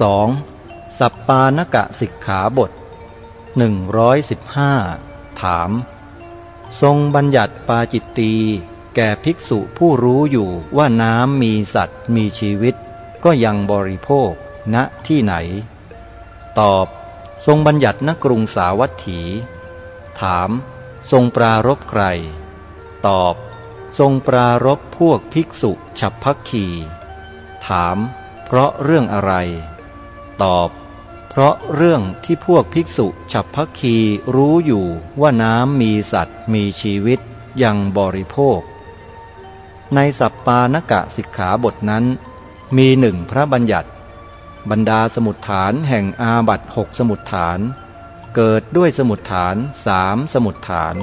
2. สัปปานกะสิกขาบท 115 ถาม ทรงบัญญัติปาจิตตีแก่ภิกษุผู้รู้อยู่ว่าน้ำมีสัตว์มีชีวิต ก็ยังบริโภคณที่ไหน ตอบ ทรงบัญญัติณกรุงสาวัตถี ถาม ทรงปรารบใคร ตอบ ทรงปรารบพวกภิกษุฉับพักขีถาม เพราะเรื่องอะไร ตอบ เพราะเรื่องที่พวกภิกษุฉับพักคีรู้อยู่ว่าน้ำมีสัตว์มีชีวิตยังบริโภค ในสัปปานกะสิกขาบทนั้น มีหนึ่งพระบัญญัติ บรรดาสมุดฐานแห่งอาบัตหกสมุดฐาน เกิดด้วยสมุดฐานสามสมุดฐาน